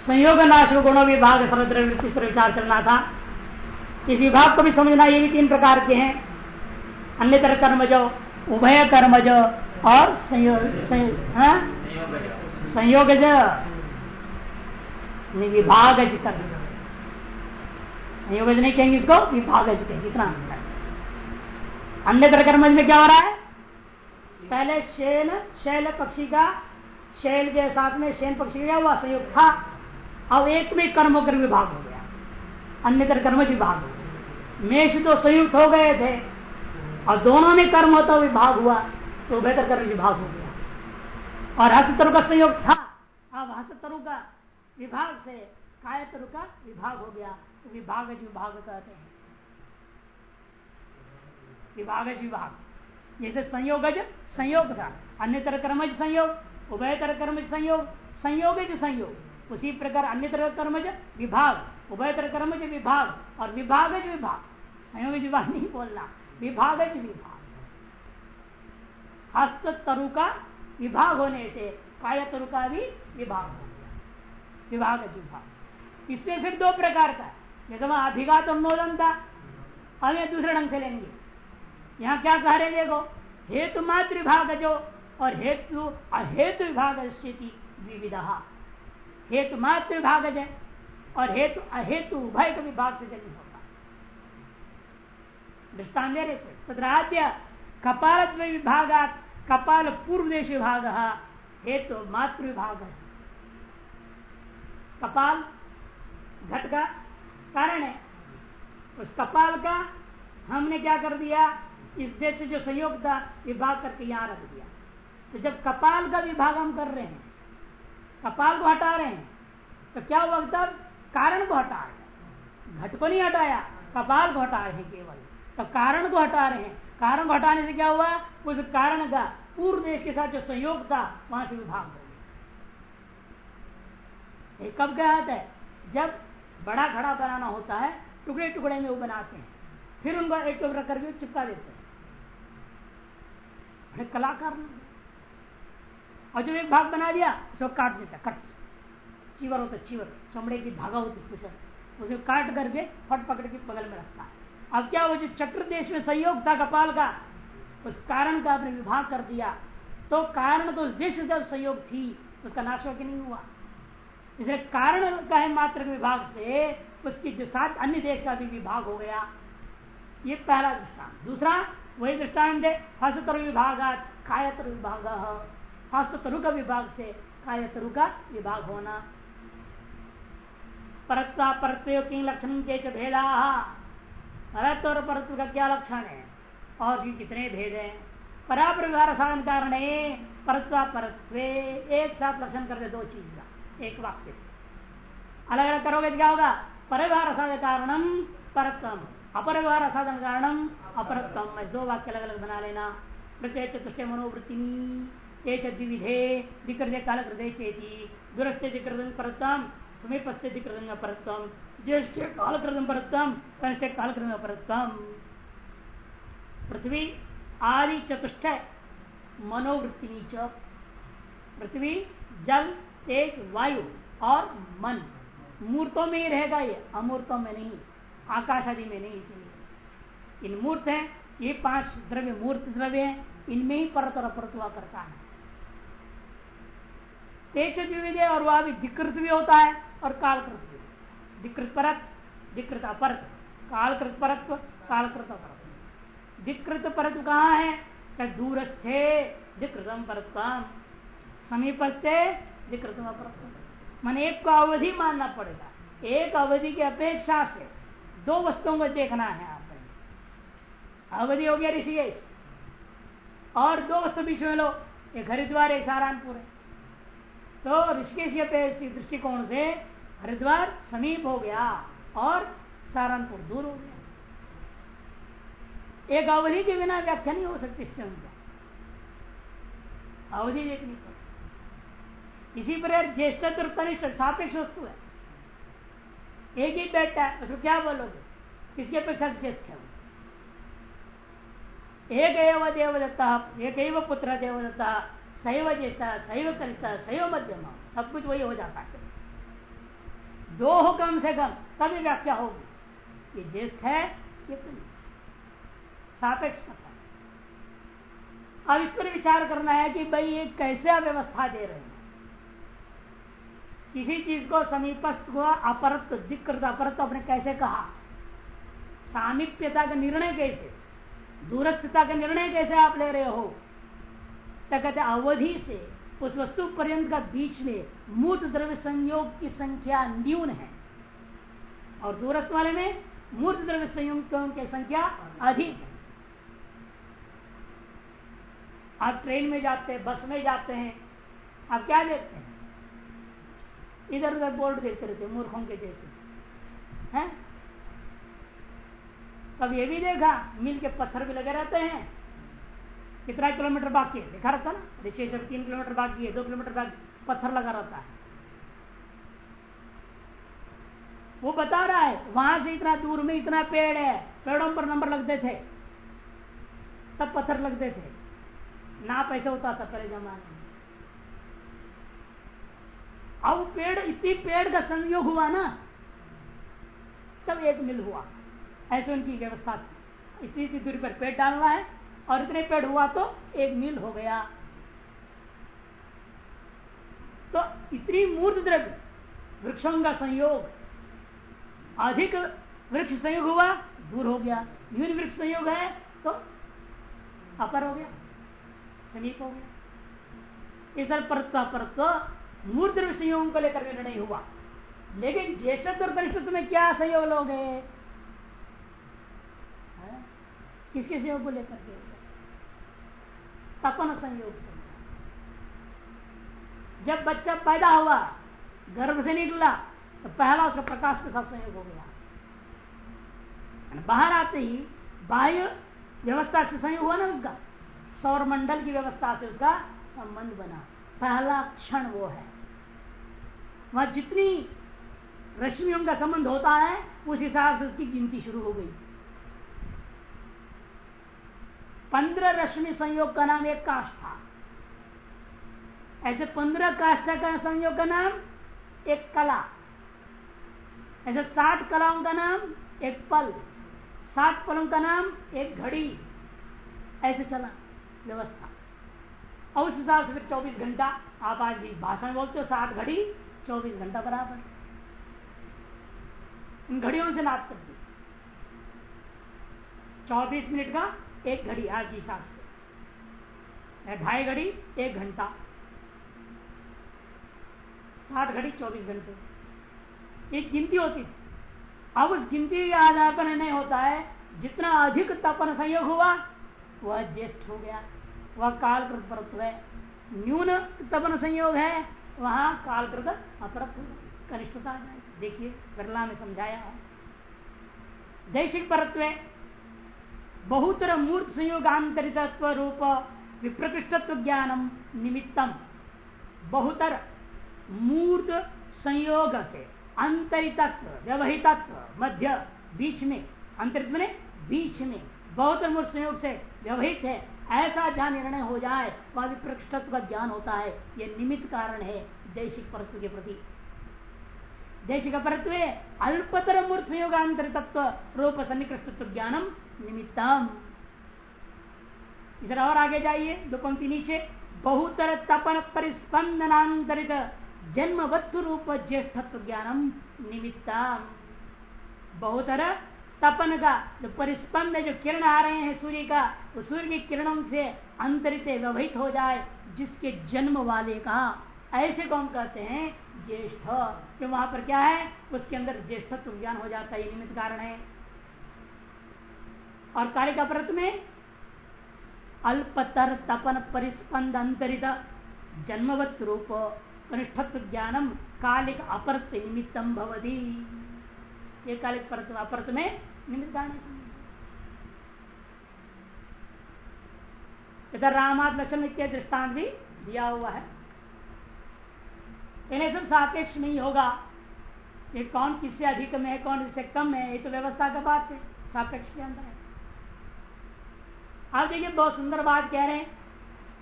संयोग नाश गुणों विभाग समुद्र विचार चलना था। इस विभाग को भी समझना ये भी तीन प्रकार के हैं। अन्य तरह कर्मज, उभय कर्मज और संयोग संयोग विभागज कर्म संयोगज नहीं कहेंगे इसको, विभागज कहेंगे, इतना अन्य तरह कर्मज में क्या हो रहा है? पहले शैल शैल पक्षी का, शैल के साथ में शैल पक्षी का हुआ? संयोग था। अब एक में कर्म होकर विभाग हो गया। अन्य कर्मज विभाग हो मेष तो संयुक्त हो गए थे। और दोनों में कर्म होता विभाग हुआ तो बेहतर कर्म विभाग हो गया। और हस्तरु का संयोग था। अब हस्तरु का विभाग से कायतरु का विभाग हो गया। तो विभाग विभाग कहते हैं। विभाग विभाग। जैसे संयोगज संयोग था। अन्य तरह कर्मज संयोग, उभय तरह कर्मज संयोग संयोगज संयोग। उसी प्रकार अन्य तरह कर्मज विभाग। उभय तरह कर्मज विभाग। और विभागज विभाग। संयोग विभाग नहीं बोलना। विभागज विभाग। हस्त तरु का विभाग होने से, काय तरु का भी विभाग हो गया। विभाग विभाग। इससे फिर दो प्रकार का जैसे वहाँ अभिघात अनुमोदन था हमें दूसरे ढंग से लेंगे। यहाँ क्या कह रहे देखो, हेतु मात्र विभाग जो, और हेतु अहेतु विभाग स्थिति विविधा हेतु मात्र विभाग है और हेतु, अहेतु उभय के विभाग से जन्म होगा दृष्टान रहे तद्राद्य कपाल विभाग कपाल पूर्व देश विभाग हेतु मातृ विभाग है। कपाल घट का कारण है। उस कपाल का हमने क्या कर दिया? इस देश से जो संयोग था, विभाग करके यहाँ रख दिया। तो जब कपाल का विभाग हम कर रहे हैं कपाल को हटा रहे हैं। तो क्या हुआ तब कारण को हटा रहे हैं। घट को नहीं हटाया, कपाल को हटा रहे हैं केवल। तो कारण को हटा रहे हैं। कारण को हटाने से क्या हुआ? उस कारण का पूर्व देश के साथ जो संयोग था, वहाँ से विभाग हो गया। कब क्या आता है? जब बड़ा घड़ा बनाना होता है, टुकड़े टुकड़े में वो बनाते हैं। फिर उनको एक टुकड़ा करके चिपका देते हैं। कलाकार और जब एक भाग बना दिया उसको काट देता, कट। चीवर होता चीवर, चमड़े की धागा होती स्पेशल उसे काट करके फट पकड़ के बगल में रखता है अब क्या वो जो चक्र देश में संयोग था कपाल का, उस कारण का आपने विभाग कर दिया तो कारण तो उस देश जब संयोग थी, उसका नाश हो नहीं हुआ। इसलिए कारण का है मात्र विभाग से, उसकी जो साथ अन्य देश का भी विभाग हो गया। ये पहला दृष्टान दूसरा, वही दृष्टान हस्तरु विभाग कायतर विभाग। हस्तरु का विभाग से कार्य कायतरु का विभाग होना। परत्वा परत्व की लक्षण के भेदा? परत्व और परत्व का क्या लक्षण है? और भी कितने भेद हैं? परापर व्यवहार साधन कारण परत्वा परत्व एक साथ लक्षण कर दे दो चीज़ का, एक वाक्य से। अलग अलग करोगे तो क्या होगा? परिवार साधन कारणम परत्वम व्यवहार साधन कारणम अपरत्वम दो वाक्य अलग अलग बना लेना। चतुष्ट मनोवृत्ति काल हृदय चेती दुरस्थ विकृत परत्वम समीपस्थ विकृत परत्वम ज्येष्ठ कालकृतम परत्वम कनिष्ठ कालकृतम परत्वम पृथ्वी आदि चतुष्ट मनोवृत्ति पृथ्वी, जल, तेज, वायु और मन। मूर्तों में ही रहेगा ये, अमूर्तों में नहीं आकाश आदि में नहीं, इसीलिए। इन मूर्त है, ये पाँच द्रव्य मूर्त द्रव्य है, इनमें ही परत और अपरत हुआ करता है। तेज विविध और वह भी धिकृत भी होता है और कालकृत भी। धिकृत परत, धिकृत अपरत, कालकृत परत्व कालकृत अपरत। धिकृत परत कहाँ है? दूरस्थे धिकृतम परत्म समीपस्थे धिकृतम अपरत्व मन एक को अवधि मानना पड़ेगा। एक अवधि की अपेक्षा से दो वस्तुओं को देखना है आप अवधि हो गया ऋषिकेश। और दो वस्तु बीच में लो, एक हरिद्वार, एक सहारनपुर है। तो ऋषिकेश दृष्टिकोण से, हरिद्वार समीप हो गया और सहारनपुर दूर हो गया। एक अवधि के बिना व्याख्या नहीं हो सकती इस चंद अवधि देखनी इसी प्रकार ज्येष्ठ और सापेक्ष वस्तु है। एक ही बेटा है, उसको क्या बोलोगे? किसके अपेक्षा ज्येष्ठ है एक एव देवदत्ता, एक एव पुत्र देवदत्ता सैव ज्येष्ठ सैव कनिष्ठ सैव मध्यम सब कुछ वही हो जाता है। दो हो कम से कम, तभी व्याख्या होगी। ये ज्येष्ठ है, ये सापेक्ष कथन अब इस पर विचार करना है कि भाई ये कैसे व्यवस्था दे रहे हैं। किसी चीज़ को समीपस्थ को अपरत्व दिक्कत अपरत आपने कैसे कहा? सामीप्यता का निर्णय कैसे? दूरस्थता का निर्णय कैसे आप ले रहे हो? कहते अवधि से उस वस्तु पर्यंत का बीच में मूत द्रव्य संयोग की संख्या न्यून है। और दूरस्थ वाले में मूर्त द्रव्य संयुक्तों की संख्या अधिक है। आप ट्रेन में जाते हैं, बस में जाते हैं, आप क्या देखते हैं? इधर उधर बोर्ड देखते रहते मूर्खों के जैसे। हैं? कब ये भी देखा, मिल के पत्थर भी लगे रहते हैं कितना किलोमीटर बाकी है? देखा रहता ना? ऋषेश्वर तीन किलोमीटर बाकी है, दो किलोमीटर बाकी पत्थर लगा रहता है। वो बता रहा है, वहाँ से इतना दूर में इतना पेड़ है, पेड़ों पर नंबर लगते थे, तब पत्थर लगते थे। ना पैसा होता था पहले जमाने में। अब पेड़, इतनी पेड़ का संयोग हुआ ना, तब एक मिल हुआ। ऐसे उनकी व्यवस्था थी। इतनी इतनी दूरी पर पेड़ डालना है और इतने पेड़ हुआ तो एक मील हो गया। तो इतनी मूर्त द्रव्य, वृक्षों का संयोग, अधिक वृक्ष संयोग हुआ, दूर हो गया। न्यून वृक्ष संयोग है तो अपर हो गया, समीप हो गया। इस परत्व मूर्त द्रव्य संयोग को लेकर निर्णय हुआ। लेकिन ज्येष्ठ और कनिष्ठ में क्या संयोग लोगे? किसके संयोग को लेकर के? तपन संयोग से। जब बच्चा पैदा हुआ, गर्भ से निकला तो पहला उसका प्रकाश के साथ संयोग हो गया। बाहर आते ही बाह्य व्यवस्था से संयोग हुआ ना उसका सौर मंडल की व्यवस्था से उसका संबंध बना। पहला क्षण वो है। वहाँ जितनी रश्मियों का संबंध होता है, उस हिसाब से उसकी गिनती शुरू हो गई। पंद्रह रश्मि संयोग का नाम एक काष्ठा ऐसे पंद्रह काष्ठा का संयोग का नाम एक कला। ऐसे साठ कलाओं का नाम एक पल। सात पलों का नाम एक घड़ी। ऐसे चला व्यवस्था। और उस हिसाब से फिर चौबीस घंटा आप आज भी भाषण बोलते हो, सात घड़ी चौबीस घंटा बराबर। उन घड़ियों से नाप कर दी चौबीस मिनट का एक घड़ी आज के हिसाब से। ढाई घड़ी, एक घंटा। सात घड़ी, चौबीस घंटे। एक गिनती होती थी। अब उस गिनती के आधार पर नहीं होता है, जितना अधिक तपन संयोग हुआ, वह ज्येष्ठ हो गया। वह कालकृत परत्व है। न्यून तपन संयोग है, वहाँ कालकृत अपरत कनिष्ठता देखिए, बिरला में समझाया। है दैशिक परत्व बहुतर मूर्त संयोगांतरित रूप विप्रकृष्टत्व ज्ञानम निमित्तम बहुतर मूर्त संयोग से अंतरितत्व व्यवहितत्व मध्य बीच में अंतरित में बीच में बहुत मूर्त संयोग से व्यवहित है, ऐसा जहाँ निर्णय हो जाए, वह विप्रकृष्टत्व का ज्ञान होता है यह निमित्त कारण है दैशिक परत्व के प्रति। दैशिक परत्व अल्पतर मूर्त संयोगांतरितत्व रूप सन्निकृष्टत्व ज्ञानम निमित्तम। इधर और आगे जाइए, दो पंक्ति नीचे। बहुतर तपन परिस्पंदनांतरित जन्मवत्व रूप ज्येष्ठत्व ज्ञानम निमित्तम। बहुतर तपन का जो परिस्पंद, जो किरण आ रहे हैं सूर्य का, वो सूर्य की किरणों से अंतरित व्यवहित हो जाए जिसके जन्म वाले का। ऐसे कौन कहते हैं ज्येष्ठ। कि वहाँ पर क्या है? उसके अंदर ज्येष्ठत्व ज्ञान हो जाता है निमित्त कारण है। और कार्य का व्रत में अल्पतर तपन परिस्पंद अंतरित जन्मवत रूप कनिष्ठत्व ज्ञानम कालिक अपरत निमित्तम भवदी ये कालिक परत अपरत में निमित्त इधर रामात लक्षण इत्यादि दृष्टांत भी दिया हुआ है। इन्हें सब सापेक्ष नहीं होगा ये कौन किससे अधिक में है, कौन इससे कम है, ये तो व्यवस्था का बात है, सापेक्ष के अंदर है। आप देखिए, बहुत सुंदर बात कह रहे हैं।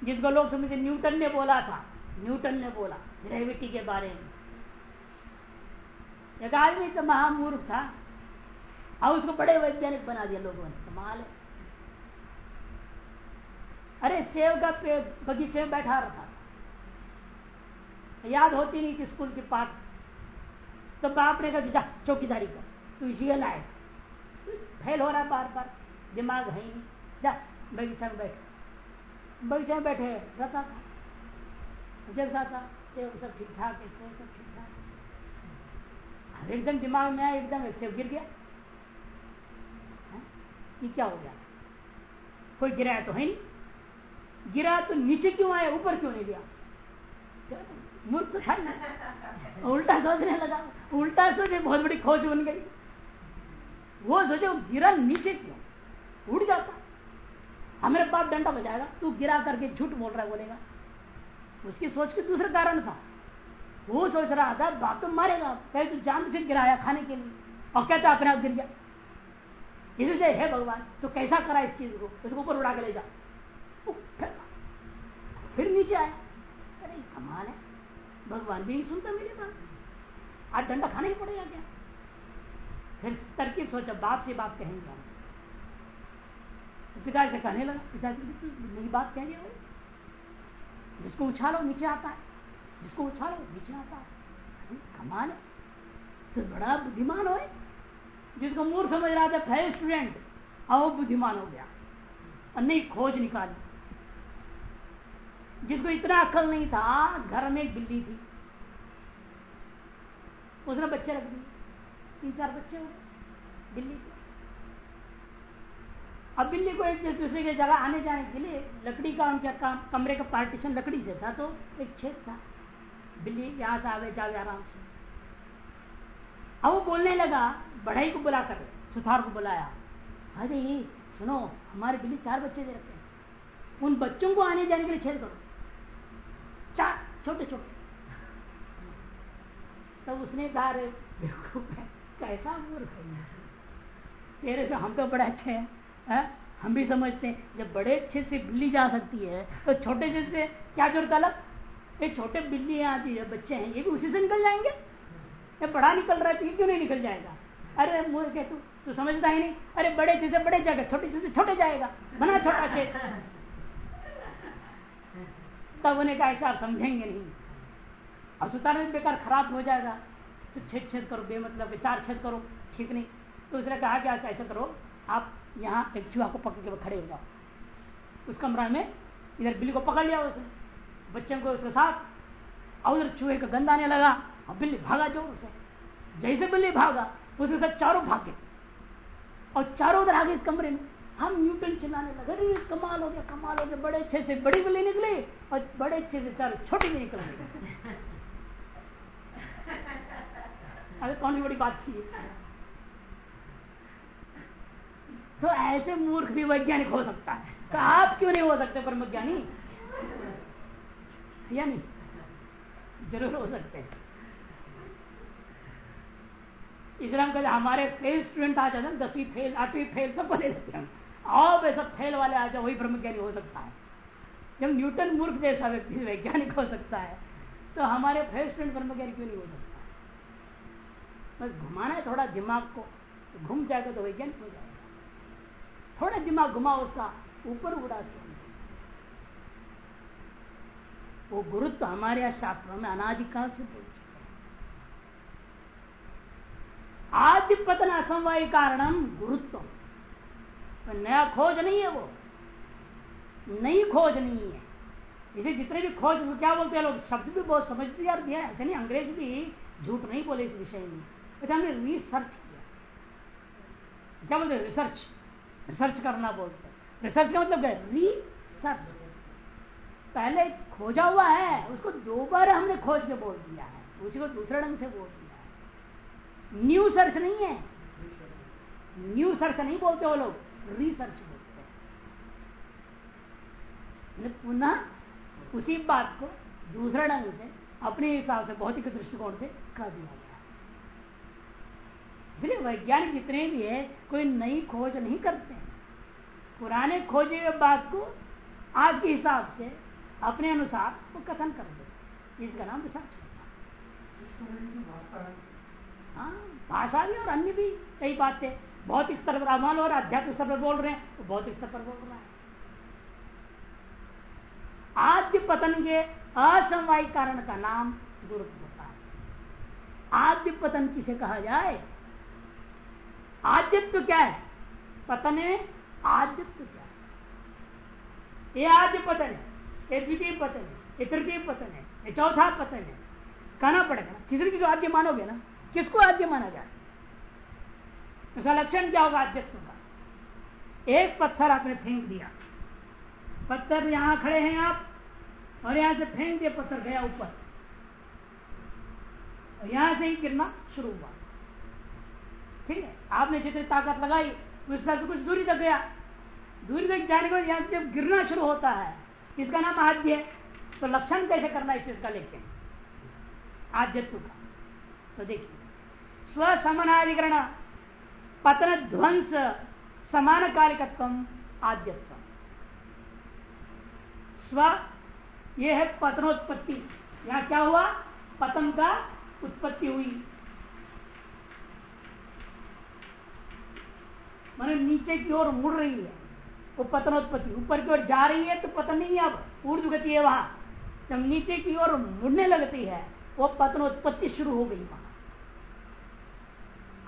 जिसको लोग समझे न्यूटन ने बोला था। न्यूटन ने बोला, ग्रेविटी के बारे में। एक आदमी तो महामूर्ख था, और उसको बड़े वैज्ञानिक बना दिया लोगों ने, कमाल है। अरे सेव का बगीचे में बैठा रहा था। याद होती नहीं कि स्कूल के पाठ। तो बाप ने कहा चौकीदारी कर, तू इसी लायक फेल हो रहा है बार बार दिमाग है ही नहीं। जा बगीचा में बैठे। बगीचा में बैठे, रहता था। जैसा था सेव सब ठीक ठाक है सेव सब ठीक ठाक एकदम दिमाग में आया, एकदम सेव गिर गया। ये क्या हो गया? कोई गिराया तो है नहीं। गिरा तो नीचे क्यों आया, ऊपर क्यों नहीं गया? मूर्ख तो था उल्टा सोचने लगा। उल्टा सोचे, बहुत बड़ी खोज बन गई। वो सोचे गिरा नीचे क्यों? उड़ जाता। हमारे बाप डंडा बजाएगा, तू गिरा करके झूठ बोल रहा है, बोलेगा। उसकी सोच के दूसरा कारण था। वो सोच रहा था, बाप तो मारेगा कहे तू जान से गिराया खाने के लिए, और कहता अपने आप गिर गया। इसलिए है भगवान तो कैसा करा इस चीज़ को? उसको ऊपर उड़ा के ले जा। फिर नीचे आया। अरे कमाल है। भगवान भी नहीं सुनता मेरी बात। आज डंडा खाना ही पड़ेगा क्या फिर तरकीब सोचा, बाप से बात कहेंगे तो पिता से कहने लगा पिता जी मेरी बात कह दिया जिसको उछालो, नीचे आता है। जिसको उछालो, नीचे आता है। कमाल है। तो बड़ा बुद्धिमान हो जिसको मूर्ख समझ रहा था फैल स्टूडेंट, अब बुद्धिमान हो गया। और नहीं, खोज निकाली। जिसको इतना अक्ल नहीं था, घर में एक बिल्ली थी। उसने बच्चे रख दिए। तीन चार बच्चे हो बिल्ली के अब बिल्ली को एक दूसरे की जगह आने जाने के लिए लकड़ी का उनका काम, कमरे का पार्टीशन लकड़ी से था तो एक छेद था। बिल्ली यहाँ से आवे जावे आराम से। अब वो बोलने लगा, बढ़ाई को बुलाकर, सुथार को बुलाया। अरे, सुनो, हमारे बिल्ली चार बच्चे दे रखे हैं। उन बच्चों को आने जाने के लिए छेद करो। चार, छोटे छोटे। तो उसने कहा कैसा मूर्ख तेरे से हम तो बड़े अच्छे हैं। है? हम भी समझते हैं, जब बड़े अच्छे से बिल्ली जा सकती है तो छोटे से क्या ज़रूरत अलग? एक छोटे बिल्ली आती है बच्चे हैं, ये भी उसी से निकल जाएँगे। ये बड़ा निकल रहा है तो क्यों नहीं निकल जाएगा? अरे मुझे क्या तू तू समझता ही नहीं। अरे बड़े चीज़ से बड़े जाएगा, छोटे चीज़ से छोटे जाएगा, बना छोटा खेत। तब उन्हें कहा, ऐसा आप समझेंगे नहीं। और सुतार में बेकार खराब हो जाएगा। छेद छेद करो, बेमतलब चार छेद करो, ठीक नहीं। तो उसने कहा कि ऐसा करो, आप यहाँ एक चूहा को पकड़ के खड़े हो जाओ। उस कमरा में इधर बिल्ली को पकड़ लिया उसने। बच्चों को उसके साथ, और उधर चूहे का गंदा आने लगा, और बिल्ली भागा ज़ोर से। जैसे बिल्ली भागा, उसके साथ चारों भागे। और चारों उधर आगे इस कमरे में हम न्यूटन चिल्लाने लगे, अरे कमाल हो गया, कमाल हो गया, बड़े अच्छे से बड़ी बिल्ली निकली, और बड़े अच्छे से चारों छोटी भी निकल अरे कौन सी बड़ी बात थी? तो ऐसे मूर्ख भी वैज्ञानिक हो सकता है। तो आप क्यों नहीं हो सकते परम ज्ञानी या नहीं? ज़रूर हो सकते हैं। इसलिए हम कहते हमारे फेल स्टूडेंट आ जाते दसवीं फेल, आठवीं फेल, सबको ले लेते हैं। अब ऐसा फेल वाले आ जाए वही ब्रह्म ज्ञानी हो सकता है। जब न्यूटन मूर्ख जैसा व्यक्ति वैज्ञानिक हो सकता है तो हमारे फेल स्टूडेंट ब्रह्म ज्ञानी क्यों नहीं हो सकता? बस घुमाना है थोड़ा दिमाग को तो घूम जाएगा तो वैज्ञानिक हो जाएगा। थोड़ा दिमाग घुमाओ उसका, ऊपर उड़ा दो। वो गुरुत्व हमारे यहाँ शास्त्रों में अनाधिकाल से बोल आदि पतन असमवाय कारणम गुरुत्व। नया खोज नहीं है वो। नई खोज नहीं है। इसे जितने भी खोज क्या बोलते हैं लोग? शब्द भी बहुत समझते यार दिया ऐसे नहीं, अंग्रेज़ भी झूठ नहीं बोले इस विषय में। तो हमने रिसर्च किया। क्या बोलते रिसर्च रिसर्च करना बोलते रिसर्च का मतलब रिसर्च पहले खोजा हुआ है, उसको दो बार हमने खोज के बोल दिया है। उसी को दूसरे ढंग से बोल दिया है। न्यू सर्च नहीं है। न्यू सर्च नहीं बोलते वो लोग। रिसर्च बोलते हैं। पुनः उसी बात को दूसरे ढंग से, अपने हिसाब से, भौतिक दृष्टिकोण से कर दिया इसलिए वैज्ञानिक जितने भी है, कोई नई खोज नहीं करते। पुराने खोजे हुए बात को आज के हिसाब से अपने अनुसार वो कथन कर दे। इसका नाम रिसर्च हाँ भाषा भी और अन्य भी कई बातें। बहुत स्तर पर अमान और अध्यात्म स्तर पर बोल रहे हैं, वो बहुत स्तर पर बोल रहा है। आद्य पतन के असमवाय कारण का नाम गुरुत्व होता है। आद्य पतन किसे कहा जाए? आद्यत्व क्या है? पतन में आद्यत्व क्या है? ये आद्य पतन है, ये द्वितीय पतन है, ये तृतीय पतन है, ये चौथा पतन है। कहना पड़ेगा ना, किसी किसी आद्य मानोगे ना, किसको आद्य माना जाए? उसका लक्षण क्या होगा आद्यत्व का? एक पत्थर आपने फेंक दिया। पत्थर यहाँ खड़े हैं आप, और यहाँ से फेंक दिया पत्थर गया ऊपर। यहाँ से ही गिरना शुरू हुआ। ठीक है? आपने जितनी ताकत लगाई, उस से कुछ दूरी तक गया। दूरी तक जाने के बाद जब गिरना शुरू होता है, इसका नाम आद्य है। तो लक्षण कैसे करना इस चीज़ का लेके आद्यत्व का। तो देखिए स्व समनाधिकरण पतन ध्वंस समान कार्यकत्व आद्यत्व। स्व यह है पतनोत्पत्ति। यहाँ क्या हुआ? पतन का उत्पत्ति हुई। मैंने नीचे की ओर मुड़ रही है। वो पतनोत्पत्ति, ऊपर की ओर जा रही है तो पतन नहीं अब ऊर्ध गति है वहाँ। जब नीचे की ओर मुड़ने लगती है, वो पतनोत्पत्ति शुरू हो गई वहाँ।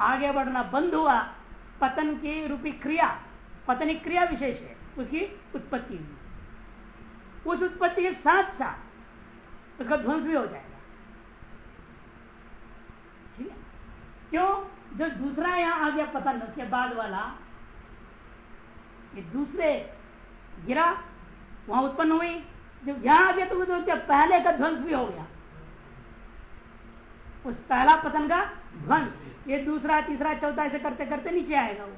आगे बढ़ना बंद हुआ, पतन की रूपी क्रिया पतनी क्रिया विशेष है, उसकी उत्पत्ति हुई। उस उत्पत्ति के साथ साथ उसका ध्वंस भी हो जाएगा। ठीक है? क्यों? जो दूसरा यहाँ आ गया पतन उसके बाद वाला ये दूसरे गिरा वहाँ उत्पन्न हुई। जब यहाँ आ गया तो, तो पहले का ध्वंस भी हो गया। उस पहला पतन का ध्वंस ये दूसरा तीसरा चौथा ऐसे करते करते नीचे आएगा वो।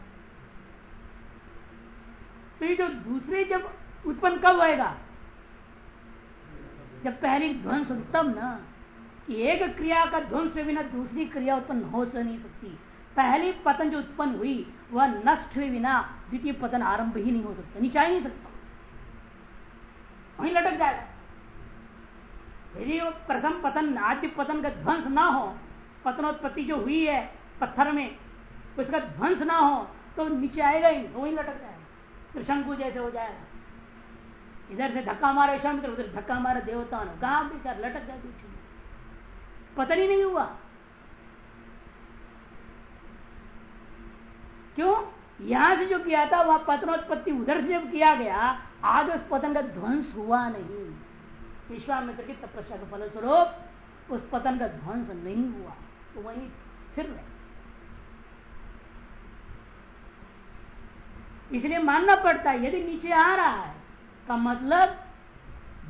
तो ये जो दूसरे जब उत्पन्न कब होएगा? जब पहली ध्वंस तब ना। एक क्रिया का ध्वंस से बिना दूसरी क्रिया उत्पन्न हो नहीं सकती। पहली पतन जो उत्पन्न हुई, वह नष्ट हुए बिना द्वितीय पतन आरंभ ही नहीं हो सकता, नीचा ही नहीं सकता। वहीं लटक जाएगा। यदि प्रथम पतन आद्य पतन का ध्वंस ना हो, पतनोत्पत्ति जो हुई है पत्थर में, उसका ध्वंस ना हो तो नीचे आएगा ही वहीं लटक जाएगा। तो शंकु जैसे हो जाएगा। इधर से धक्का मारे शंकर उधर धक्का मारे देवता कहा लटक जाए पीछे। पतन ही नहीं हुआ। क्यों? यहाँ से जो किया था, वह पतनोत्पत्ति उधर से जब किया गया, आज उस पतन का ध्वंस हुआ नहीं। विश्वामित्र की तपस्या के फलस्वरूप उस पतन का ध्वंस नहीं हुआ तो वही स्थिर रहे। इसलिए मानना पड़ता है, यदि नीचे आ रहा है, का मतलब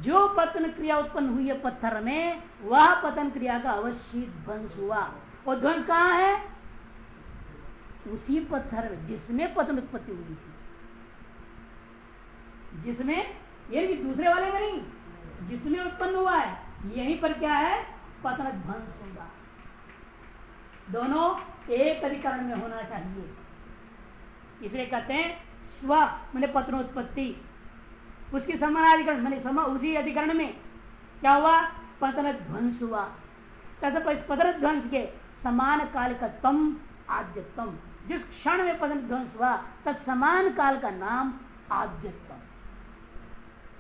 जो पतन क्रिया उत्पन्न हुई है पत्थर में, वह पतन क्रिया का अवश्य ध्वंस हुआ। और ध्वंस कहाँ है? उसी पत्थर में, जिसमें पतन उत्पत्ति हुई थी। जिसमें, ये दूसरे वाले में नहीं, जिसमें उत्पन्न हुआ है, यहीं पर क्या है? पतन ध्वंस होगा। दोनों एक अधिकरण में होना चाहिए। इसलिए कहते हैं स्व, मैंने पतनोत्पत्ति उसकी समानाधिकरण मैंने समा उसी अधिकरण में क्या हुआ? पतन ध्वंस हुआ। तथा पतन ध्वंस के समान काल का तम, आद्यतम। जिस क्षण में पतन ध्वंस हुआ तब समान काल का नाम आद्यतम।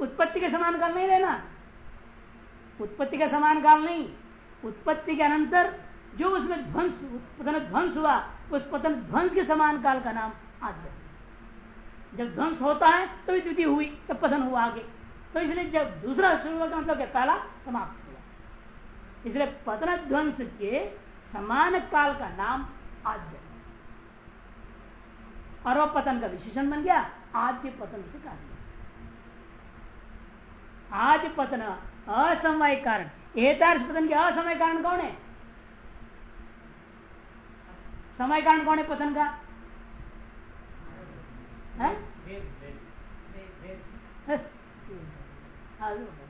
उत्पत्ति के समान काल नहीं लेना उत्पत्ति का समान काल नहीं। उत्पत्ति के अनंतर जो उसमें ध्वंस पतन ध्वंस हुआ, उस पतन ध्वंस के समान काल का नाम आद्य जब ध्वंस होता है तो द्वितीय हुई, तब पतन हुआ आगे। तो इसलिए जब दूसरा शुरू का मतलब पहला समाप्त हुआ। इसलिए पतन ध्वंस के समान काल का नाम आद्य। और वह पतन का विशेषण बन गया, आद्य पतन से कहा आद्य पतन असमय कारण। एतार्श पतन के असमय कारण कौन है? समय कारण कौन है पतन का?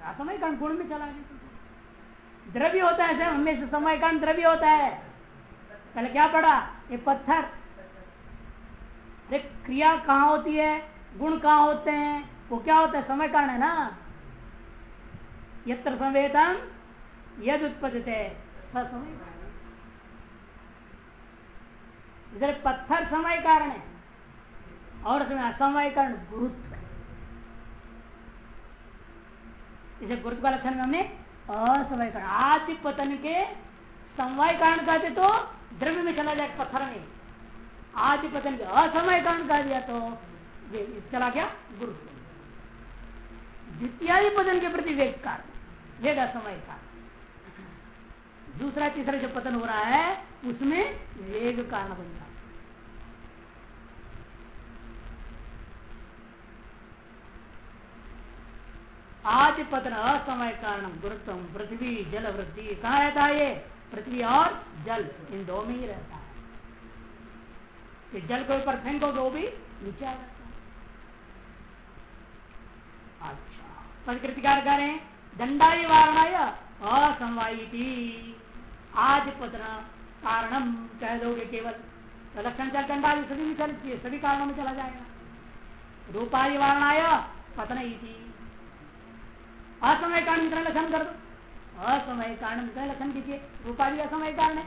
असमय कारण गुण में चला गया द्रव्य होता है, सर हमेशा समय कारण द्रव्य होता है। पहले क्या पड़ा ये पत्थर। क्रिया कहाँ होती है? गुण कहाँ होते हैं? वो क्या होता है? समय कारण है ना। यत्र संवेदन यद उत्पत्ति समय इसलिए पत्थर समय कारण है। और उसमें असमय कारण गुरुत्व। इसे गुरुत्व लक्षण हमने असमय कारण आदि पतन के समवाय कारण कहते तो द्रव्य में चला जाए पत्थर में। आदि पतन के असमय कारण कह दिया तो चला गया गुरुत्व। द्वितीय पतन के प्रति वेग कारण वेग असमय कारण दूसरा, तीसरा जो पतन हो रहा है, उसमें वेग कारण बन जाता आज पतन असमय कारण गुरुत्व पृथ्वी जल वृद्धि कहा रहता है ये? पृथ्वी और जल, इन दो में ही रहता है। कि जल के ऊपर फेंको तो भी नीचे आ जाता है। अच्छा। संस्कृतिकार करें दंडाई वारणाय असमवाई आज पतन कारणम कह दोगे केवल। तो लक्षण चल दंडादि सभी सभी कारणों में चला जाएगा। रूपादि वारणाय पतन असमय कारण कितना लक्षण कर दो। असमय कारण कितना लक्षण कीजिए। रूपा भी असमय कारण है।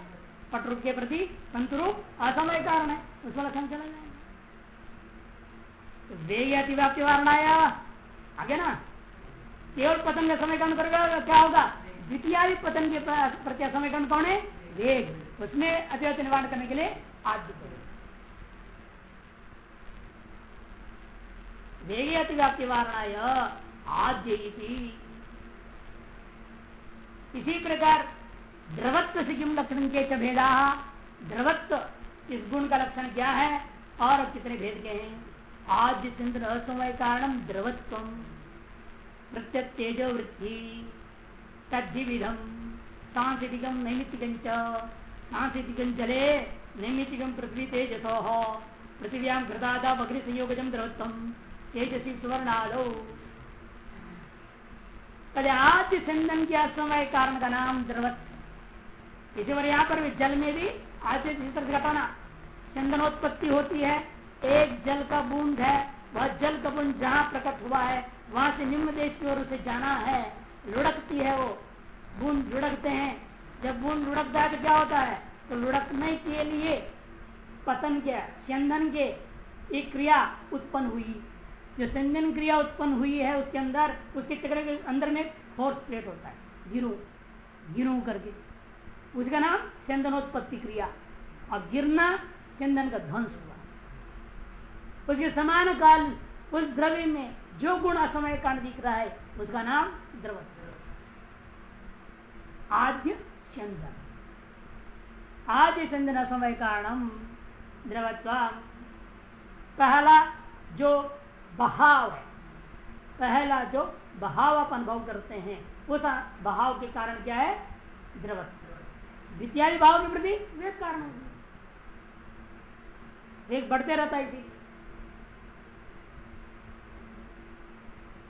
पटरूप के प्रति तंतुरूप असमय कारण है। उसका लक्षण चला जाएगा तो वेग अतिव्याप्ति वारणाया आगे ना? केवल पतन का समय कारण करेगा क्या होगा? द्वितीय पतन के प्रति असमय कारण कौन है? वेग उसमें अतिव्याप्ति निवारण करने के लिए आद्य वेग अतिव्याप्ति वारणाय आद्य इसी प्रकार द्रवत्व से किम लक्षण के चेदा द्रवत्व इस गुण का लक्षण क्या है और कितने भेद के हैं? आद्य सिंध असमय कारण द्रवत्व। प्रत्येज वृद्धि तद्विधम सांसिकम नैमित्तिकं सांसिकं जले नैमित्तिकं पृथ्वी तेजसो। पृथिव्याम घृतादा अग्नि संयोगजम द्रवत्व। तेजसी सुवर्णादो। कद आद्य चंदन के असमय कारण का नाम द्रवत। इसी बार यहाँ पर भी जल में भी से घटाना। चंदनोत्पत्ति होती है, एक जल का बूंद है, वह जल का बूंद जहाँ प्रकट हुआ है, वहाँ से निम्न देश की ओर उसे जाना है, लुढ़कती है वो। बूंद लुढ़कते हैं। जब बूंद लुढ़कता है तो क्या होता है? तो लुढ़कने के लिए पतन के चंदन के एक क्रिया उत्पन्न हुई। जो संजन क्रिया उत्पन्न हुई है उसके अंदर, उसके चक्र के अंदर में फोर्स प्लेट होता है। गिरो गिरो करके। उसका नाम चंदनोत्पत्ति क्रिया। और गिरना चंदन का ध्वंस हुआ। उसके समान काल, उस द्रव्य में जो गुण असमय कांड दिख रहा है, उसका नाम द्रव आद्य चंदन आद्य चंदन असमय कारणम द्रवत्व पहला जो बहाव है। पहला जो बहाव आप अनुभव करते हैं उस बहाव के कारण क्या है? द्रवत्व। द्वितीय भाव के प्रति वेग कारण वेग बढ़ते रहता है इसी।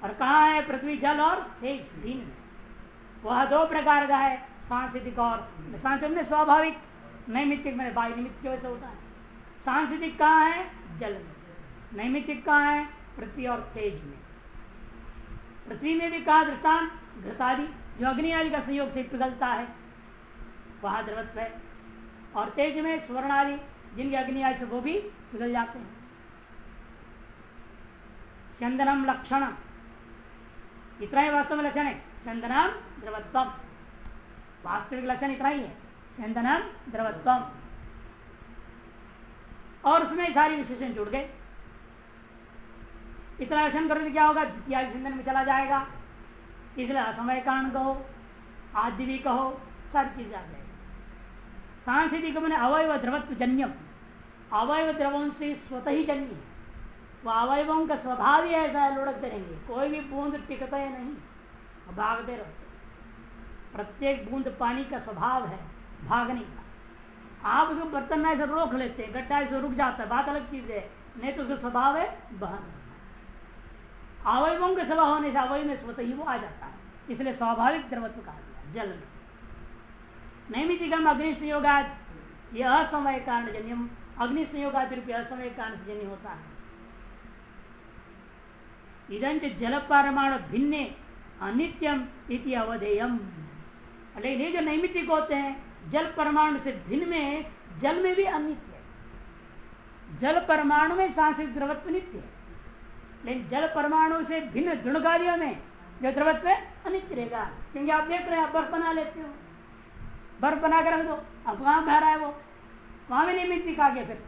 और कहा है? पृथ्वी, जल और तेज, दिन। वह दो प्रकार का है, सांस्कृतिक और सांस्कृतिक। में स्वाभाविक, नैमित्तिक में वायु निमित्त की वजह से होता है। सांस्कृतिक कहा है? जल में। नैमित्तिक कहा है? पृथ्वी और तेज में। पृथ्वी में भी कहा दृष्टान घृतादि, जो अग्नि आदि का संयोग से पिघलता है, वहाँ द्रवत्व है। और तेज में स्वर्ण आदि जिनके अग्नि आदि से वो भी पिघल जाते हैं। चंदनम लक्षण इतना ही वास्तव में लक्षण है। चंदनम द्रवत्व वास्तविक लक्षण इतना ही है। चंदनम द्रवत्व और उसमें सारी विशेषण जुड़ गए। इतना लक्षण करते क्या होगा? द्वितीय चिंतन में चला जाएगा। इसलिए असमय कारण कहो, आदि भी कहो, सारी चीज़ आ जाएगी। सांस्कृतिक मैंने अवयव द्रवत्व जन्यम, अवयव द्रवों से स्वतः ही जन्य है। वो अवयवों का स्वभाव ही ऐसा है, लुढ़कते रहेंगे। कोई भी बूंद टिकता है नहीं, भागते रहते प्रत्येक बूंद पानी का स्वभाव है, भागने का। आप उसको बर्तन ऐसे रोक लेते हैं, गड्ढा ऐसे रुक जाता है, बात अलग चीज़ है। नहीं तो उसका स्वभाव है, बहन। अवयवों के स्वभाव होने से अवय में स्वतः ही वो आ जाता है। इसलिए स्वाभाविक द्रवत्व कहा गया जल में। नैमितिकम अग्नि संयोगात यह असमय कारण जन्यम अग्नि संयोगात असमय कारण जन्य होता है। इधन जल परमाणु भिन्न अनित्यम इति अवधेयम। लेकिन ये जो नैमितिक होते हैं जल परमाणु से भिन्न में जल में भी अनित्य जल परमाणु में सांसिक द्रवत्व नित्य है। लेकिन जल परमाणु से भिन्न गुणकारियों में जो द्रवत्व अनित्य रहेगा। क्योंकि आप देख रहे हैं बर्फ़ बना लेते हो। बर्फ़ बना कर रख दो। अब वहाँ बह रहा है वो। वहाँ भी नहीं मिट्टी का फिर।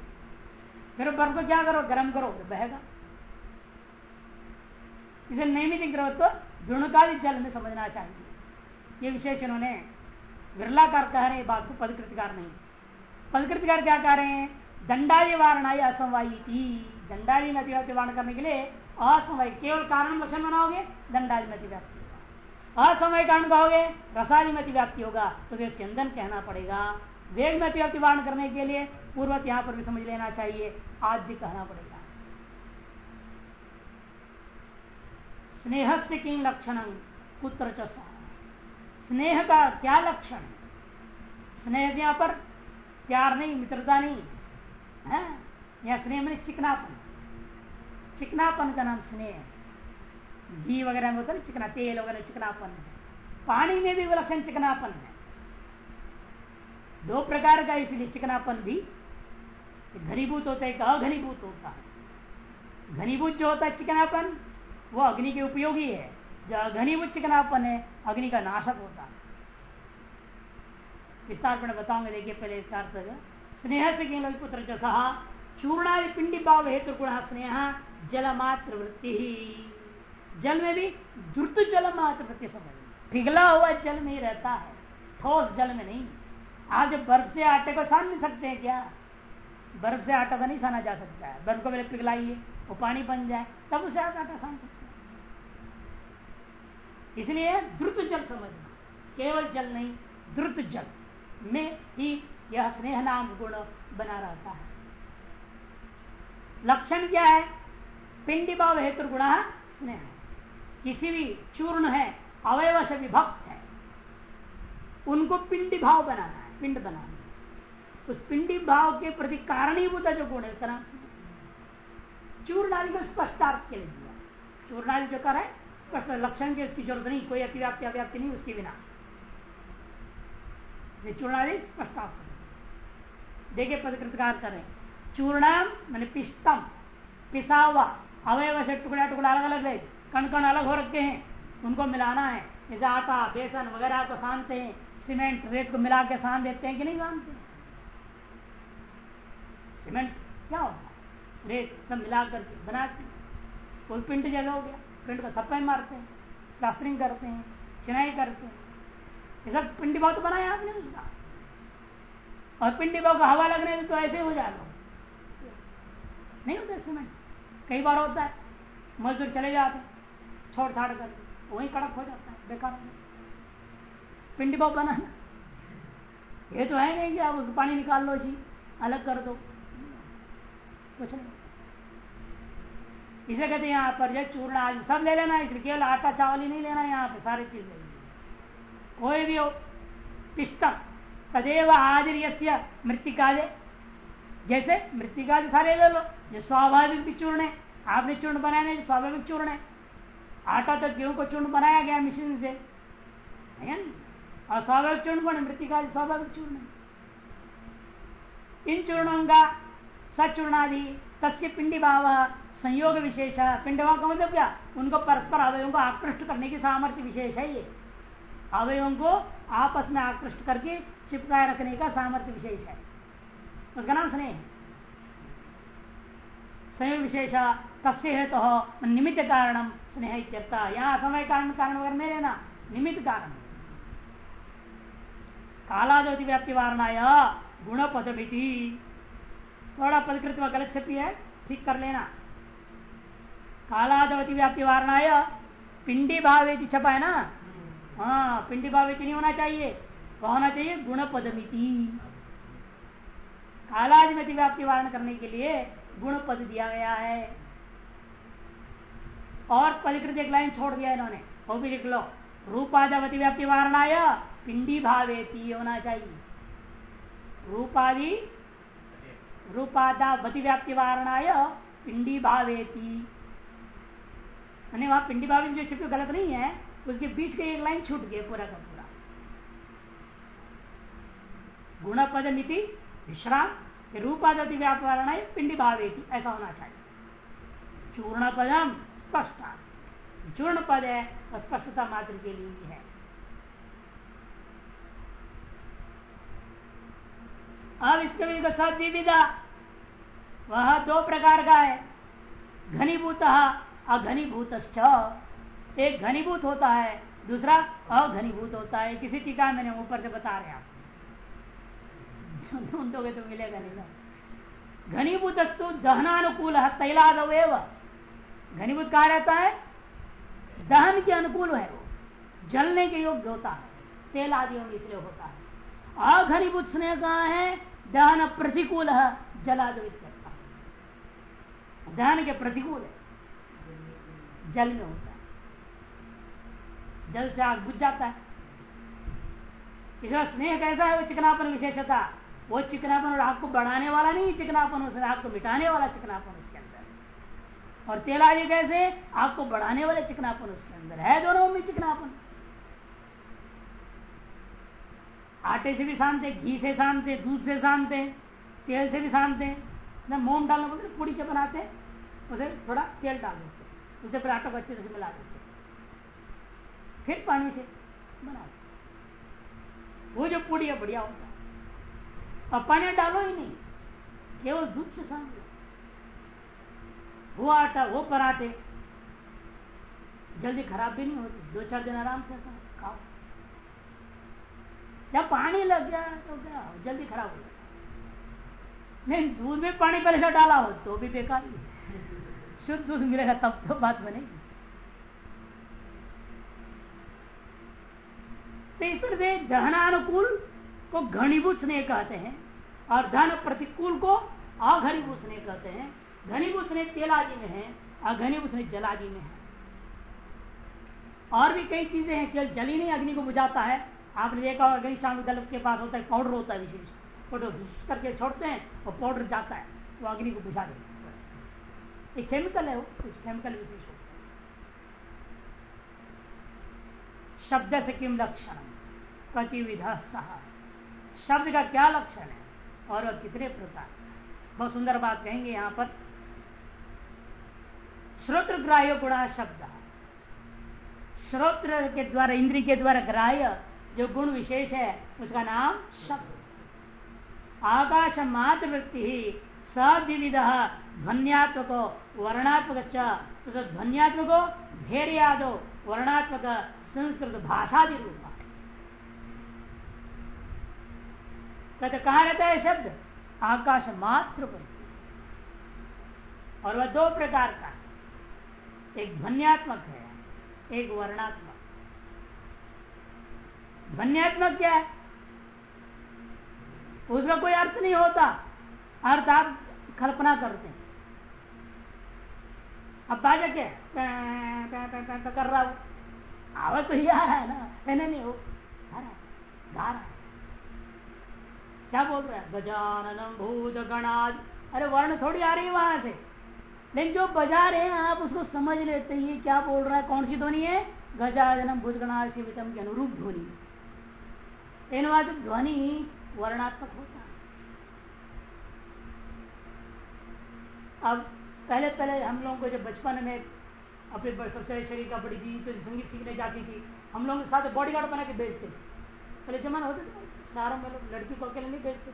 फिर बर्फ़ को क्या करो? गर्म करो तो बहेगा। इसे नैमित द्रवत्व गुणकारी जल में समझना चाहिए। ये विशेष इन्होंने विरलाकार कह रहे बात को पदकृतिकार नहीं। पदकृतिकार क्या कह रहे हैं? दंडाली वारणाई असमवाई थी। दंडाली नदी वारण करने के लिए असमय, केवल कारण लक्षण बनाओगे दंडाली में अतिव्याप्ति होगा। असमय कारण कहोगे रसाली में अतिव्याप्ति होगा तो स्यंदन कहना पड़ेगा। वेग में अतिव्याप्ति वारण करने के लिए पूर्वत यहाँ पर भी समझ लेना चाहिए, आद्य कहना पड़ेगा। स्नेह से किंग लक्षण? पुत्र स्नेह का क्या लक्षण? स्नेह से यहाँ पर प्यार नहीं, मित्रता नहीं, है? या स्नेह में चिकनापन। चिकनापन का नाम स्नेह घी वगैरह में होता है चिकना, तेल वगैरह चिकनापन पानी में भी विलक्षण चिकनापन है। दो प्रकार का इसलिए चिकनापन भी घनीभूत होता है, एक अघनीभूत होता है। घनीभूत जो होता है चिकनापन, वो अग्नि के उपयोगी है। जो अघनीभूत चिकनापन है, अग्नि का नाशक होता है। विस्तार में बताऊँगे, देखिए पहले इसका अर्थ स्नेह से पुत्र जसा चूर्णादि पिंडी भाव हेतु गुण स्नेह जल मात्र वृत्ति ही जल में भी द्रुत जल मात्र वृत्ति समझ पिघला हुआ जल में ही रहता है। ठोस जल में नहीं। आप जब बर्फ़ से आटे को सान नहीं सकते हैं क्या? बर्फ़ से आटा तो नहीं साना जा सकता है। बर्फ़ को पहले पिघलाइए, वो पानी बन जाए, तब उसे आप आटा सान सकते हैं। इसलिए द्रुत जल समझना, केवल जल नहीं, द्रुत जल में ही यह स्नेह नाम गुण बना रहता है। लक्षण क्या है? पिंडी भाव हेतु गुण स्नेह। किसी भी चूर्ण है अवयव से विभक्त है, उनको पिंडी भाव बनाना है, पिंड बनाना है। उस पिंडी भाव के प्रति कारणीभूत जो गुण है, उसका नाम चूर्णादि को स्पष्टार्थ के लिए दिया। चूर्णादि जो कर है, स्पष्ट लक्षण की, उसकी ज़रूरत नहीं, कोई अतिव्याप्ति, अव्याप्ति नहीं, उसके बिना। चूर्णादि स्पष्टार्थ देखिए पदकृतकार करें चूर्णाम मैंने पिष्टम पिसा हुआ अवयव से टुकड़ा टुकड़ा अलग अलग है, कण कण अलग हो रखे हैं, उनको मिलाना है। जैसे आटा बेसन वगैरह को सानते हैं, सीमेंट, रेत को मिला के सान देते हैं कि नहीं सानते? सीमेंट क्या होता है? रेत सब मिला करके बनाते कोई पिंड जगह हो गया, पिंड का थप्पा मारते हैं, प्लास्टरिंग करते हैं, चिनाई करते हैं। ये सब पिंडी भाव तो बनाया आपने उसका। और पिंडी भाव का हवा लगने तो ऐसे हो जाएगा। नहीं होता सीमेंट। कई बार होता है, मजदूर चले जाते छोड़ छाड़ कर, वही कड़क हो जाता है, बेकार पिंडी भाव बनाना ये तो है नहीं कि आप उसको पानी निकाल लो जी, अलग कर दो। कुछ नहीं। इसे कहते हैं यहाँ पर जो चूर्ण आज सब ले लेना, इसलिए केवल आटा, चावल ही नहीं लेना यहाँ पे, सारी चीज़ लेनी। कोई भी हो पिष्टक तदेव आदर्य मृतिका जैसे मृतिका सारे ले लो जो स्वाभाविक भी चूर्ण है। आपने चूर्ण बनाया नहीं, स्वाभाविक चूर्ण है। आटा तो गेहूँ को चूर्ण बनाया गया मशीन से। और स्वाभाविक चूर्ण कौन मृतिका स्वाभाविक चूर्ण इन चूर्णों का सचूर्णादि, तस्य पिंडी भाव, संयोग विशेष पिंड भाव का मतलब क्या? उनको परस्पर अवयों को आकृष्ट करने की सामर्थ्य विशेष है ये। अवयों को आपस में आकृष्ट करके चिपकाए रखने का सामर्थ्य विशेष है। उसका नाम स्नेह संयोग विशेष तस्य हेतु तो निमित्त कारण स्नेह यहाँ समय कारण कारण वगैरह नहीं लेना। निमित्त कारण। कालाज्योति व्याप्ति वारणाय गुण पदमिति थोड़ा पदकृत में गलत छपी है ठीक कर लेना। कालाज्योति व्याप्ति वारणाय पिंडी भाव छपा है ना? हाँ पिंडी भाव नहीं होना चाहिए। वह होना चाहिए? गुण पदमिति कालाजमति व्याप्ति वारण करने के लिए गुण पद दिया गया है। और परिकृत एक लाइन छोड़ दिया इन्होंने वो भी लिख लो। रूपादवती व्याप्ति वारणाय पिंडी भावेती होना चाहिए। रूपादि रूपादावती व्याप्ति वारणाय पिंडी भावेती। वहाँ पिंडी भावी जो छुट्टी गलत नहीं है, उसके बीच के एक लाइन छूट गए पूरा का पूरा। गुण पद मिति विश्राम रूपादति व्यापारण पिंडी भावे ऐसा होना चाहिए। चूर्ण पदम स्पष्ट। चूर्ण पद है स्पष्टता मात्र के लिए है अब इसके भी सद्विविधा। वह दो प्रकार का है। घनीभूत अघनीभूत एक घनीभूत होता है, दूसरा अघनीभूत होता है। किसी टीका मैंने ऊपर से बता रहे आप ढूंढोगे तो मिलेगा नहीं घनीभूत दहनानुकूल है तैलाद घनीभूत कहा रहता है दहन के अनुकूल है वो जलने के योग्य होता है तेल आदि इसलिए होता है अघनीभूत स्नेह कहा है दहन प्रतिकूल है जलादवित करता है दहन के प्रतिकूल है जल में होता है जल से आग बुझ जाता है इसका स्नेह कैसा है वो चिकनापन विशेषता वो चिकनापन और आग को बढ़ाने वाला नहीं, चिकनापन उसने आग को मिटाने वाला चिकनापन उसके अंदर और तेल आदि कैसे? आग को बढ़ाने वाले चिकनापन उसके अंदर है, दोनों में चिकनापन। आटे से भी शांत है, घी से शांत है, दूध से शांत है, तेल से भी शांत है। ना मोम डालना बोलते पूड़ी के बनाते उसे थोड़ा तेल डाल देते उसे फिर आटा को अच्छे से मिला देते फिर पानी से बना वो जो पूड़ी है, बढ़िया होता है। अब पानी डालो ही नहीं केवल दूध से सान लो वो आटा वो पराठे जल्दी खराब भी नहीं होती दो चार दिन आराम से खाओ जब पानी लग गया तो क्या जल्दी खराब हो जाता नहीं दूध में पानी पहले से डाला हो तो भी बेकार ही शुद्ध दूध मिलेगा तब तो बात बनेगी तो इस तरह से दहनानुकूल को घनीभूत स्नेह कहते हैं, और धन प्रतिकूल को अघनीभूत स्नेह कहते हैं। घनीभूत स्नेह तेलाजी में है, अघनीभूत स्नेह जलाजी में है। और भी कई चीज़ें हैं, केवल जल ही नहीं, अग्नि को बुझाता है। आपने देखा अग्निशाम दल के पास होता है पाउडर होता है विशेष। पाउडर घुस करके छोड़ते हैं, और पाउडर जाता है, वो अग्नि को बुझा देता है। केमिकल है वो, कुछ केमिकल विशेष होता है। शब्द से किम लक्षण कति विधा सह शब्द का क्या लक्षण है? और वह कितने प्रकार बहुत सुंदर बात कहेंगे यहाँ पर। श्रोत्र ग्राह्य गुणा शब्द। श्रोत्र के द्वारा इंद्री के द्वारा ग्राह्य जो गुण विशेष है, उसका नाम शब्द। आकाश मात्र वृत्ति ही सविविध ध्वनियात्मक वर्णात्मक ध्वनियात्मक, भेरियादो, वर्णात्मक संस्कृत भाषादि रूप। कहते, कहा रहता है शब्द? आकाश मात्र पर। और वह दो प्रकार का एक ध्वनियात्मक है, एक वर्णात्मक। ध्वनियात्मक क्या है? उसमें कोई अर्थ नहीं होता। अर्थ आप कल्पना करते हैं। अब बाजा क्या कर रहा हूँ। आवाज़ तो ही आ रहा है ना। नहीं नहीं वो गा रहा है। क्या बोल रहा है? गजाननम भूत गणाद अरे वर्ण थोड़ी आ रही है वहाँ से। लेकिन जो बजा रहे हैं, आप उसको समझ लेते हैं क्या बोल रहा है, कौन सी ध्वनि है? गजाननम भूत गणाद के अनुरूप ध्वनि। ध्वनि वर्णात्मक होता है। अब पहले पहले हम लोगों को जब बचपन में अपने सबसे शरीर का बड़ी दी तो संगीत सीखने जाती थी, हम लोग साथ बॉडी गार्ड बना के भेजते पहले जमाना होते थे शहरों में लोग लड़की को अकेले नहीं भेजते।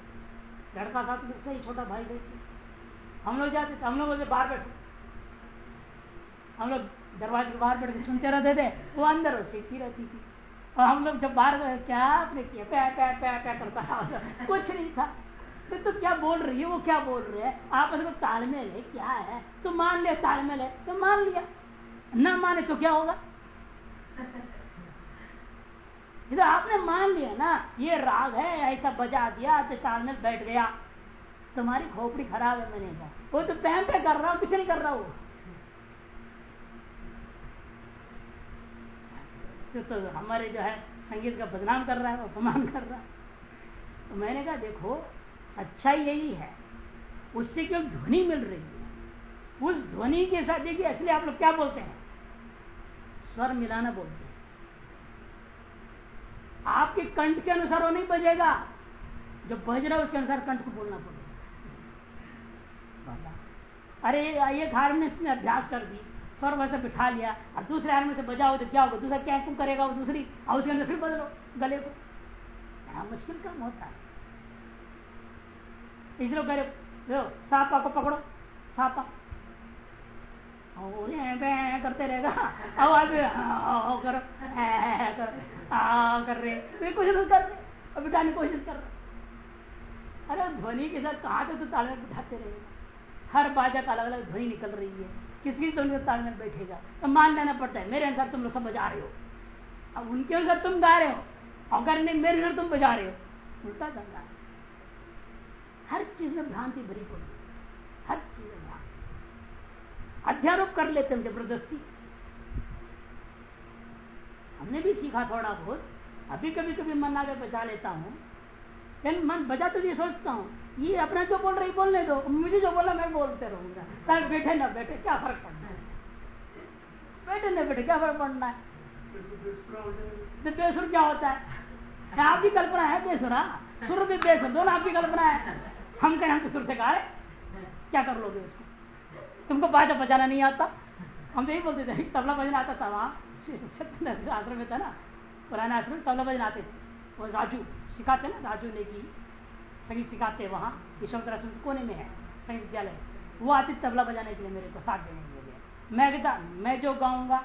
लड़का साथ मुझसे ही छोटा भाई भेजते। हम लोग जाते थे हम लोग बाहर बैठे। हम लोग दरवाजे के बाहर बैठ सुनते रहते थे वो अंदर सीखती रहती थी। और हम लोग जब बाहर गए क्या आपने किया? पै पै पै पै करता कुछ नहीं था। तो, तो क्या बोल रही है वो क्या बोल रहे हैं? आप उसको तालमेल है क्या है? तो मान लिया तालमेल है तो मान लिया। ना माने तो क्या होगा? तो आपने मान लिया ना ये राग है ऐसा बजा दिया तो ताल में बैठ गया। तुम्हारी खोपड़ी खराब है मैंने कहा वो तो पैम पे कर रहा हूँ कुछ नहीं कर रहा हूँ। तो, तो हमारे जो है संगीत का बदनाम कर रहा है अपमान कर रहा है। तो मैंने कहा देखो सच्चाई यही है। उससे क्यों ध्वनि मिल रही है? उस ध्वनि के साथ देखिए इसलिए आप लोग क्या बोलते हैं? स्वर मिलाना बोलते हैं। आपके कंठ के अनुसार वो नहीं बजेगा। जो बज रहा है उसके अनुसार कंठ को बोलना पड़ेगा। अरे एक हारमोनियम ने अभ्यास कर दी, स्वर वैसे बिठा लिया और दूसरे हारमोनियम से बजाओ तो क्या होगा? दूसरा क्या करेगा वो दूसरी? और उसके अंदर फिर बदलो गले को। बड़ा मुश्किल काम होता है। इसलिए कह रहे सापा को पकड़ो, सापा करते रहेगा। आवाज़ कर। कर। रहे कोशिश कर रहे बिठाने की कोशिश कर रहे अरे, ध्वनि के साथ कहाँ तो तालमेल बिठाते रहेगा हर बाजा का अलग अलग ध्वनि निकल रही है। किसकी तो उनके तालमेल बैठेगा? तो मान लेना पड़ता है, मेरे अनुसार तुम लोग सब बजा रहे हो। अब उनके अनुसार तुम गा रहे हो। अगर नहीं, मेरे अनुसार तुम बजा रहे हो। उल्टा है हर चीज़ में भ्रांति भरी पड़ी। हर चीज़ में अध्यारोप कर लेते हैं ज़बरदस्ती। हमने भी सीखा थोड़ा बहुत। अभी कभी कभी मन आगे बचा लेता हूँ। लेकिन मन बजा तो ये सोचता हूँ, ये अपना जो बोल रही बोलने दो। मुझे जो बोला मैं बोलते रहूँगा। ताकि बैठे ना बैठे, क्या फ़र्क पड़ना है? बैठे ना बैठे, क्या फ़र्क पड़ना है? तो बेसुर क्या होता है? आपकी कल्पना है बेसुरा? सुर भी बेसुर, दोनों आपकी कल्पना है। हम कहें, हम तो सुर से रहे क्या कर लोगे उसको? तुमको बाजा बजाना नहीं आता? हम तो यही बोलते थे, तबला बजना आता था वहाँ। आश्रम में था ना, पुराना आश्रम तबला बजना आते थे। वो राजू सिखाते ना, राजू ने की, संगीत सिखाते वहाँ यशवंतरा कोने में है, संगीत विद्यालय। वो आती तबला बजाने के लिए मेरे को साथ देने के लिए। मैं कहता, मैं जो गाऊँगा,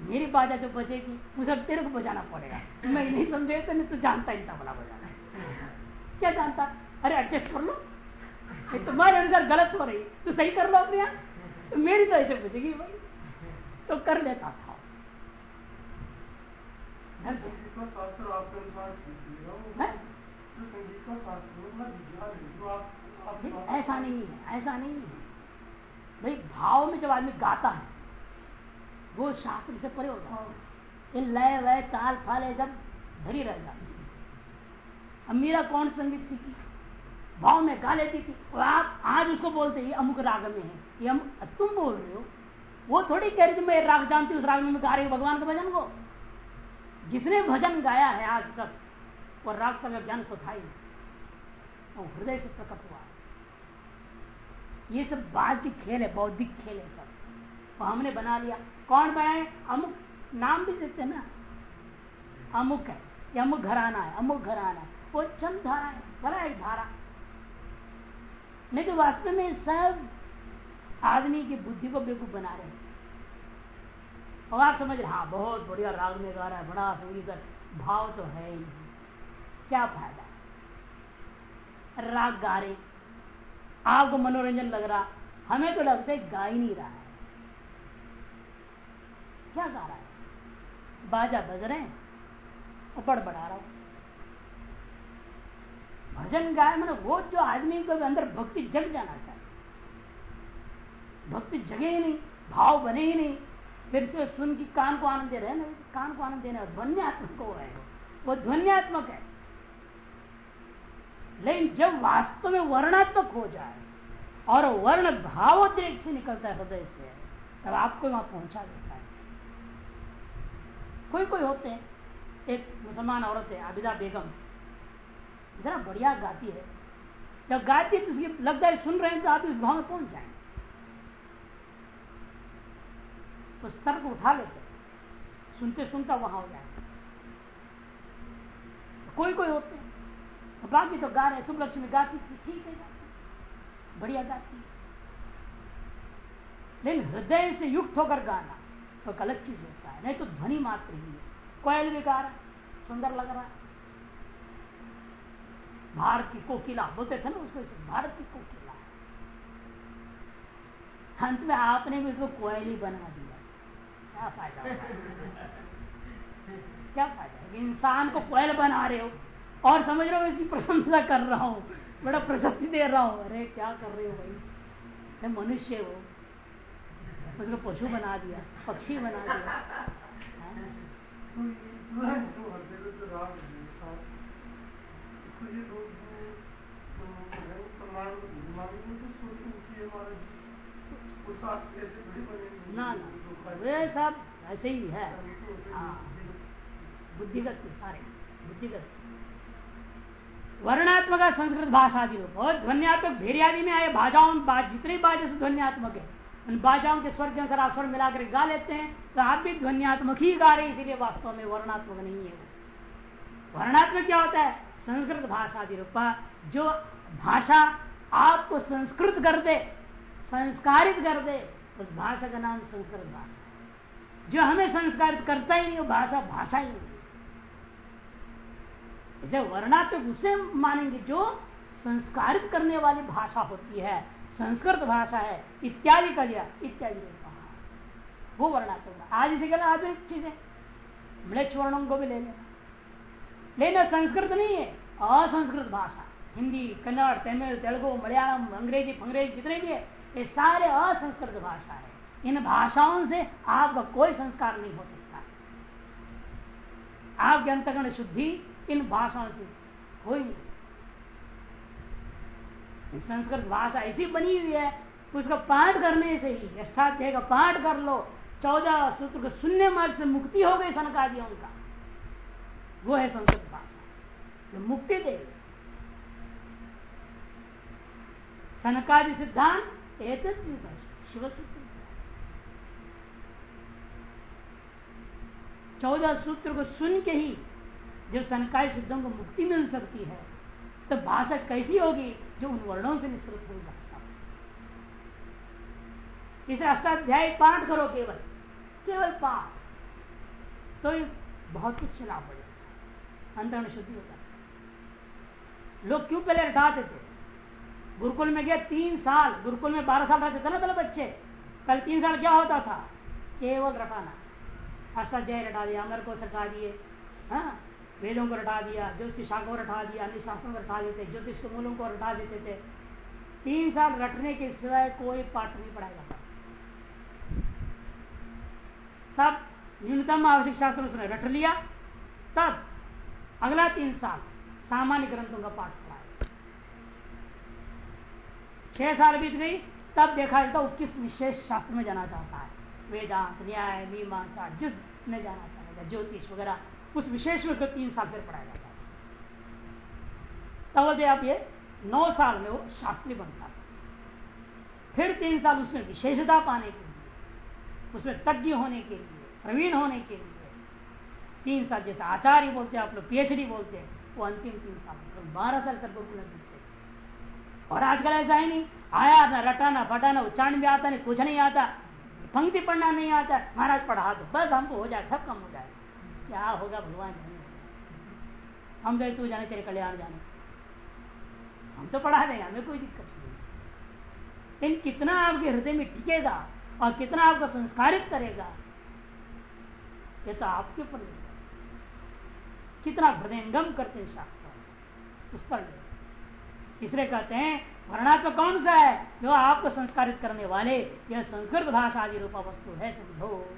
मेरी बाजा जो बजेगी, उसे तेरे को बजाना पड़ेगा। मैं नहीं समझे तो नहीं तो जानता ही तबला बजाना। क्या जानता? अरे एडजस्ट कर लो। तुम्हारे अनुसार गलत हो रही तो सही कर लो अपने यहाँ मेरी तो ऐसे बजेगी भाई तो कर लेता था। ऐसा नहीं है ऐसा नहीं है। भाई भाव में जब आदमी गाता है वो शास्त्र से परे होता है। ये लय वय ताल फाल ये सब धरी रह जाती अब मेरा कौन संगीत सीखी? भाव में गा लेती थी। और आप आज उसको बोलते ही अमुक राग में है। ये हम तुम बोल रहे हो। वो थोड़ी कह रही थी, मैं राग जानती हूँ, उस राग में गा रही भगवान के भजन को। जिसने भजन गाया है आज तक और राग का ज्ञान था ही वो हृदय से प्रकट हुआ। ये सब बात की खेल है, बौद्धिक खेल है सब। वो हमने बना लिया। कौन बनाए? अमुक। नाम भी देते ना। अमुक है। अमुक घराना है, अमुक घराना है। वो चंद धारा है, बड़ा एक धारा। नहीं तो वास्तव में सब आदमी की बुद्धि को बेकूफ बना रहे और आप समझ रहे हाँ बहुत बढ़िया राग में गा रहा है, बड़ा संगीत भाव तो है ही क्या फ़ायदा? राग गा रहे, आपको मनोरंजन लग रहा, हमें तो लगता है गा ही नहीं रहा है। क्या गा रहा है? बाजा बज रहे हैं बड़ बढ़ा रहा हूँ। भजन गाय मतलब वो जो आदमी को अंदर भक्ति जग जाना चाहिए। भक्ति जगे ही नहीं, भाव बने ही नहीं। फिर से सुन की कान को आनंद दे रहे ना, कान को आनंद देने ध्वनियात्मक को है वो। ध्वनियात्मक है। लेकिन जब वास्तव में वर्णात्मक हो जाए और वर्ण भाव भावोद्रेक से निकलता है हृदय से, तब आपको वहाँ पहुँचा देता है। कोई कोई होते हैं, एक मुसलमान औरत है, आबिदा बेगम। इतना बढ़िया गाती है। जब गाती है तो लगता है सुन रहे हैं तो आप इस भाव में पहुँच जाएँगे। तो स्तर को उठा लेते सुनते सुनता वहाँ हो जाए। कोई कोई होते हैं। बाकी तो गा रहे शुभ लक्ष्मी गाती थी, ठीक है गाती बढ़िया गाती लेकिन हृदय से युक्त होकर गाना तो अलग चीज़ होता है। नहीं तो ध्वनि मात्र ही है। कोयल भी गा रहा सुंदर लग रहा है। भारत की कोकिला, बोलते थे ना उसको भारत की कोकिला। अंत में आपने भी उसको कोयल बना दिया। क्या फ़ायदा क्या फ़ायदा इंसान को कोयल बना रहे हो। और समझ रहे हो इसकी प्रशंसा कर रहा हूँ। बड़ा प्रशस्ति दे रहा हूँ। अरे, क्या कर रहे हो भाई? मनुष्य हो। उसको पशु बना दिया, पक्षी बना दिया। ना ना, वे सब ऐसे ही है। हाँ। बुद्धिगत सारे, बुद्धिगत वर्णात्मक संस्कृत भाषा आदि और ध्वनियात्मक भेरियादि में आए भाषाओं जितने बाजे से ध्वनियात्मक है। उन बाजाओं के स्वर के अनुसार आप स्वर मिलाकर गा लेते हैं तो आप भी ध्वनियात्मक ही गा रहे इसीलिए वास्तव में वर्णात्मक नहीं है। वर्णात्मक क्या होता है? संस्कृत भाषा आदि रूपा जो भाषा आपको संस्कृत कर दे संस्कारित कर दे, उस भाषा का नाम संस्कृत भाषा जो हमें संस्कारित करता ही नहीं, वो भाषा भाषा ही नहीं। इसे वर्णात्मक उसे मानेंगे जो संस्कारित करने वाली भाषा होती है, संस्कृत भाषा है, इत्यादि का लिया, इत्यादि वो वर्णात्मक आज इसे कहना आधुनिक चीज़ें मृक्ष वर्णों को भी ले लेना। लेना संस्कृत नहीं है, असंस्कृत भाषा। हिंदी, कन्नड़, तमिल, तेलुगु, मलयालम, अंग्रेज़ी अंग्रेज़ी जितने भी है ये सारे असंस्कृत भाषा है। इन भाषाओं से आपका कोई संस्कार नहीं हो सकता। आपके अंतगण शुद्धि इन भाषाओं से कोई नहीं। संस्कृत भाषा ऐसी बनी हुई है, उसका पाठ करने से ही अष्टाध्याय का पाठ कर लो, चौदह सूत्र को शून्य मार्ग से मुक्ति हो गई सनकादियों का। वो है संस्कृत भाषा। जो मुक्ति दे। सनकादि सिद्धांत एक शिव सूत्र चौदह सूत्र को सुन के ही जब सनकाय सिद्धों को मुक्ति मिल सकती है तो भाषा कैसी होगी जो उन वर्णों से निश्चित हो जाता इसे अष्टाध्याय पाठ करो केवल केवल पाठ। तो बहुत कुछ लाभ हो जाता अंतर शुद्धि हो। जाती लोग क्यों पहले हटाते थे? गुरुकुल में गया तीन साल, गुरुकुल में बारह साल रहते थे ना पहले बच्चे। कल तीन साल क्या होता था? केवल रटाना अष्टाध्याय रटा दिया अमर को रटा दिए हाँ? वेदों को रटा दिया ज्योतिष की शाखों को रटा दिया, अन्य शास्त्रों को रटा देते, ज्योतिष के मूलों को रटा देते थे। तीन साल रटने के सिवाय कोई पाठ नहीं पढ़ाया जाता। सब न्यूनतम आवश्यक शास्त्र उसने रट लिया। तब अगला तीन साल सामान्य ग्रंथों का पाठ छह साल बीत गई, तब देखा जाता वो किस विशेष शास्त्र में जाना चाहता है। वेदांत, न्याय, मीमांसा, जिस में जाना चाहता चाहेगा ज्योतिष वगैरह, उस विशेष में उसको तीन साल फिर पढ़ाया जाता है। तब बोलते आप ये नौ साल में वो शास्त्री बनता था फिर तीन साल उसमें विशेषता पाने के लिए, उसमें तज्ञ होने के लिए, प्रवीण होने के लिए, तीन साल जैसे आचार्य बोलते हैं, आप लोग पीएचडी बोलते हैं, वो अंतिम तीन साल, बारह साल तक जीतते और आजकल ऐसा ही नहीं। आया ना रटाना फटाना उच्चारण भी आता नहीं, कुछ नहीं आता। पंक्ति पढ़ना नहीं आता। महाराज पढ़ा दो। बस हमको हो जाए, सब कम हो जाए। क्या होगा भगवान जाने। हम गए तू जाने, तेरे कल्याण जाने। हम तो पढ़ा देंगे, हमें कोई दिक्कत नहीं। लेकिन कितना आपके हृदय में टिकेगा और कितना आपको संस्कारित करेगा, ये तो आपके ऊपर कितना हृदयंगम करते हैं शास्त्र। उस पर इसलिए कहते हैं, वर्णात्मक तो कौन सा है? जो आपको संस्कारित करने वाले, यह संस्कृत भाषा आदि रूपा वस्तु है समझो